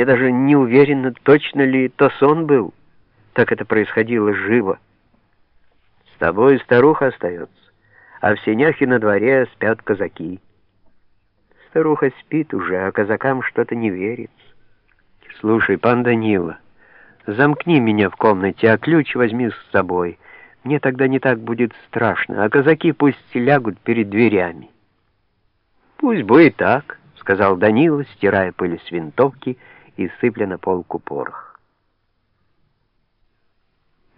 Я даже не уверена, точно ли то сон был. Так это происходило живо. С тобой старуха остается, а в сенях и на дворе спят казаки. Старуха спит уже, а казакам что-то не верится. Слушай, пан Данила, замкни меня в комнате, а ключ возьми с собой. Мне тогда не так будет страшно, а казаки пусть лягут перед дверями. Пусть будет так, сказал Данила, стирая пыль с винтовки и сыпля на полку порох.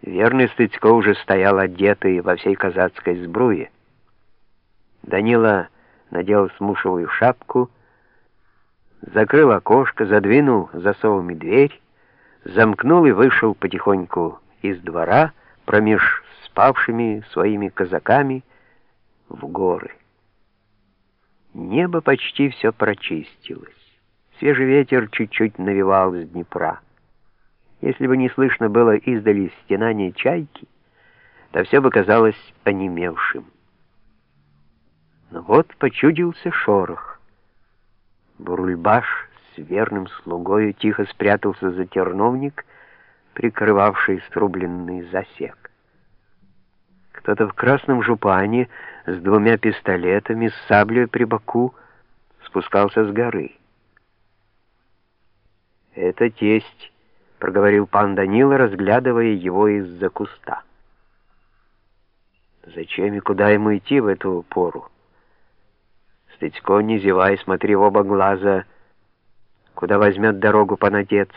Верный Стыцко уже стоял одетый во всей казацкой сбруе. Данила надел смушевую шапку, закрыл окошко, задвинул засовами дверь, замкнул и вышел потихоньку из двора промеж спавшими своими казаками в горы. Небо почти все прочистилось. Свежий ветер чуть-чуть навевал с Днепра. Если бы не слышно было издали стенания чайки, то все бы казалось онемевшим. Но вот почудился шорох. Бурульбаш с верным слугою тихо спрятался за терновник, прикрывавший срубленный засек. Кто-то в красном жупане с двумя пистолетами, с саблей при боку спускался с горы. «Это тесть», — проговорил пан Данила, разглядывая его из-за куста. «Зачем и куда ему идти в эту пору?» Стыцко, не зевай, смотри в оба глаза, куда возьмет дорогу понадец.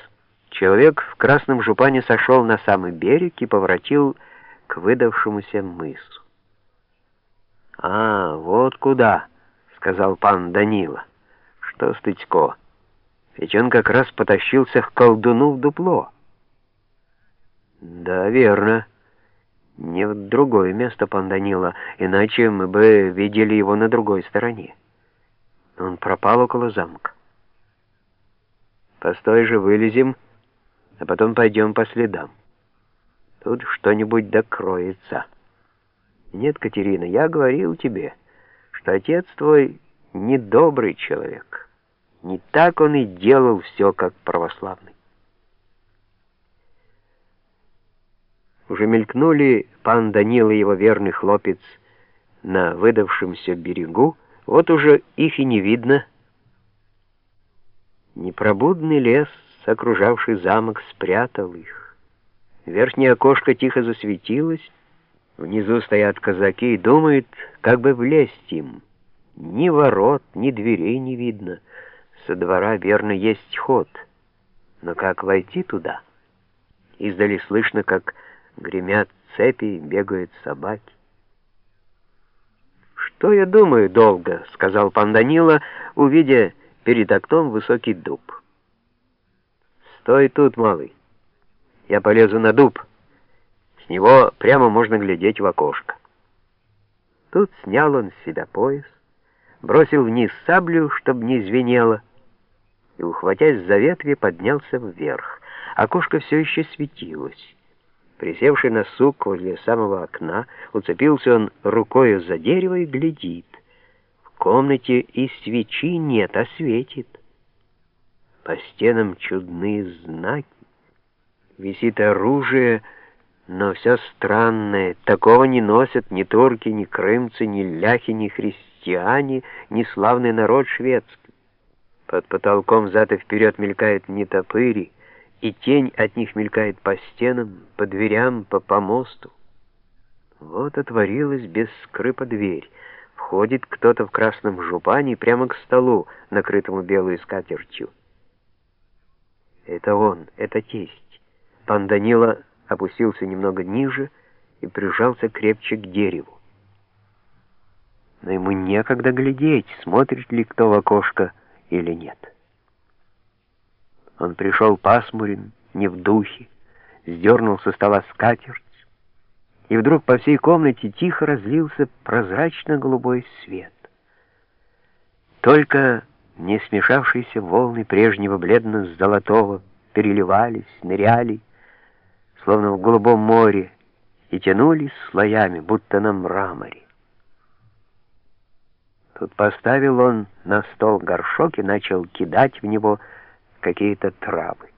Человек в красном жупане сошел на самый берег и поворотил к выдавшемуся мысу. «А, вот куда», — сказал пан Данила. «Что, Стыцко, ведь он как раз потащился к колдуну в дупло». «Да, верно. Не в другое место, пан Данила, иначе мы бы видели его на другой стороне». Он пропал около замка. Постой же, вылезем, а потом пойдем по следам. Тут что-нибудь докроется. Нет, Катерина, я говорил тебе, что отец твой недобрый человек. Не так он и делал все, как православный. Уже мелькнули пан Данил и его верный хлопец на выдавшемся берегу, вот уже их и не видно. Непробудный лес, окружавший замок, спрятал их. Верхнее окошко тихо засветилось, внизу стоят казаки и думают, как бы влезть им. Ни ворот, ни дверей не видно. Со двора, верно, есть ход. Но как войти туда? Издали слышно, как гремят цепи, бегают собаки. «Что я думаю долго?» — сказал пан Данила, увидя перед окном высокий дуб. «Стой тут, малый. Я полезу на дуб. С него прямо можно глядеть в окошко». Тут снял он с себя пояс, бросил вниз саблю, чтобы не звенело, и, ухватясь за ветви, поднялся вверх. Окошко все еще светилось. Присевший на сук возле самого окна, уцепился он рукою за дерево и глядит. В комнате и свечи нет, а светит. По стенам чудные знаки. Висит оружие, но все странное. Такого не носят ни турки, ни крымцы, ни ляхи, ни христиане, ни славный народ шведский. Под потолком зад и вперед мелькает нетопыри, и тень от них мелькает по стенам, по дверям, по помосту. Вот отворилась без скрипа дверь. Входит кто-то в красном жупане прямо к столу, накрытому белой скатертью. Это он, это тесть. Пан Данила опустился немного ниже и прижался крепче к дереву. Но ему некогда глядеть, смотрит ли кто в окошко или нет. Он пришел пасмурен, не в духе, сдернул со стола скатерть, и вдруг по всей комнате тихо разлился прозрачно-голубой свет. Только не смешавшиеся волны прежнего бледно-золотого переливались, ныряли, словно в голубом море, и тянулись слоями, будто на мраморе. Тут поставил он на стол горшок и начал кидать в него какие-то травы.